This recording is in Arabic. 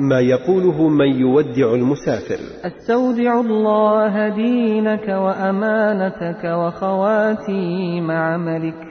ما يقوله من يودع المسافر. أستودع الله دينك وأمانتك وخواتيم عملك.